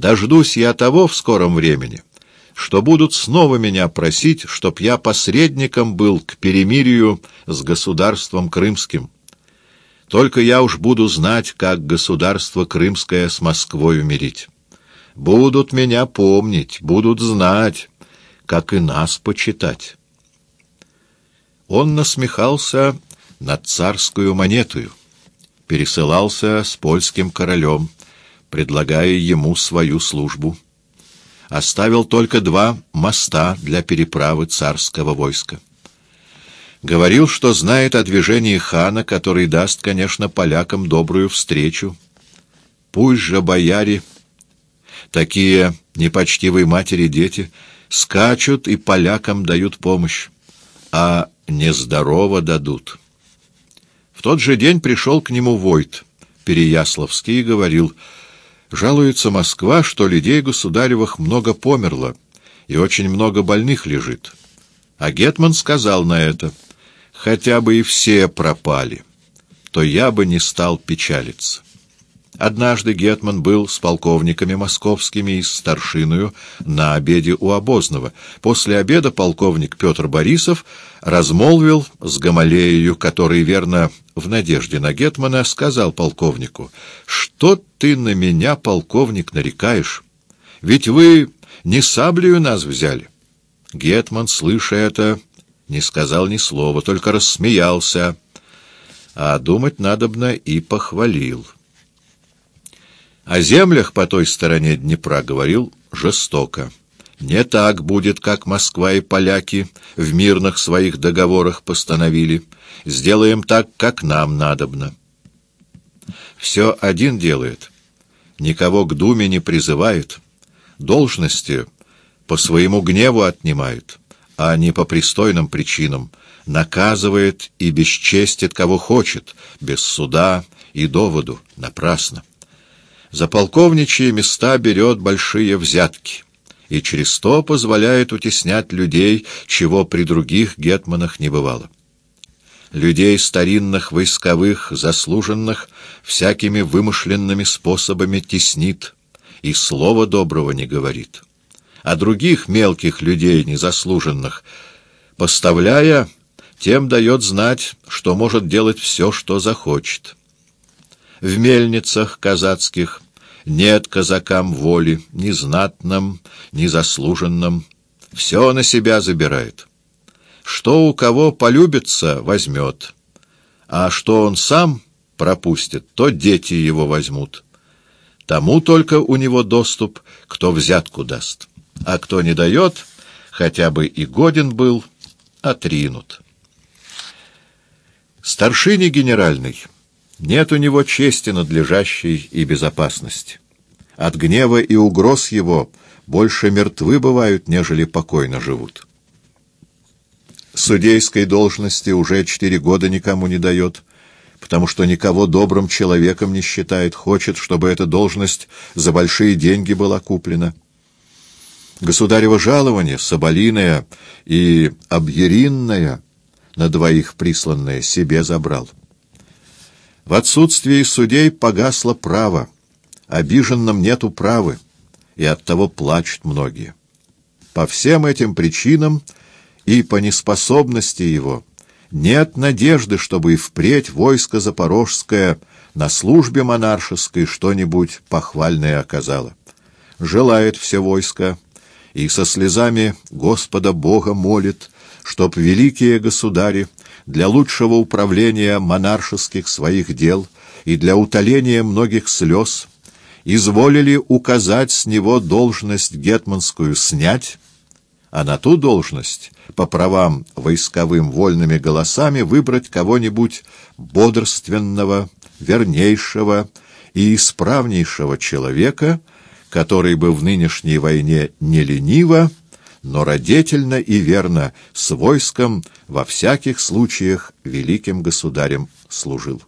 Дождусь я того в скором времени, что будут снова меня просить, чтоб я посредником был к перемирию с государством крымским. Только я уж буду знать, как государство крымское с Москвой умирить. Будут меня помнить, будут знать, как и нас почитать. Он насмехался над царскую монетую, пересылался с польским королем, предлагая ему свою службу. Оставил только два моста для переправы царского войска. Говорил, что знает о движении хана, который даст, конечно, полякам добрую встречу. Пусть же бояре, такие непочтивые матери дети, скачут и полякам дают помощь, а нездорово дадут. В тот же день пришел к нему Войт, Переяславский, и говорил, жалуется Москва, что людей государевых много померло, и очень много больных лежит. А Гетман сказал на это — хотя бы и все пропали, то я бы не стал печалиться. Однажды Гетман был с полковниками московскими и с старшиною на обеде у обозного. После обеда полковник Петр Борисов размолвил с Гамалею, который, верно, в надежде на Гетмана, сказал полковнику, «Что ты на меня, полковник, нарекаешь? Ведь вы не саблею нас взяли». Гетман, слыша это, не сказал ни слова, только рассмеялся, а думать надобно и похвалил. О землях по той стороне Днепра говорил жестоко. Не так будет, как Москва и поляки в мирных своих договорах постановили. Сделаем так, как нам надобно. Все один делает. Никого к думе не призывает. Должности по своему гневу отнимает а не по пристойным причинам, наказывает и бесчестит кого хочет, без суда и доводу, напрасно. За полковничьи места берет большие взятки и через то позволяет утеснять людей, чего при других гетманах не бывало. Людей старинных, войсковых, заслуженных всякими вымышленными способами теснит и слова доброго не говорит а других мелких людей незаслуженных, поставляя, тем дает знать, что может делать все, что захочет. В мельницах казацких нет казакам воли, ни знатным, ни заслуженным. Все на себя забирает. Что у кого полюбится, возьмет. А что он сам пропустит, то дети его возьмут. Тому только у него доступ, кто взятку даст а кто не дает, хотя бы и годен был, отринут. Старшине генеральный нет у него чести надлежащей и безопасности. От гнева и угроз его больше мертвы бывают, нежели покойно живут. Судейской должности уже четыре года никому не дает, потому что никого добрым человеком не считает, хочет, чтобы эта должность за большие деньги была куплена. Государево жалование, соболиное и объеринное, на двоих присланное, себе забрал. В отсутствии судей погасло право, обиженным нету правы, и оттого плачут многие. По всем этим причинам и по неспособности его нет надежды, чтобы и впредь войско Запорожское на службе монаршеской что-нибудь похвальное оказало. Желает все войско и со слезами Господа Бога молит, чтоб великие государи для лучшего управления монаршеских своих дел и для утоления многих слез изволили указать с него должность гетманскую снять, а на ту должность по правам войсковым вольными голосами выбрать кого-нибудь бодрственного, вернейшего и исправнейшего человека — который бы в нынешней войне не лениво, но родительно и верно с войском во всяких случаях великим государем служил.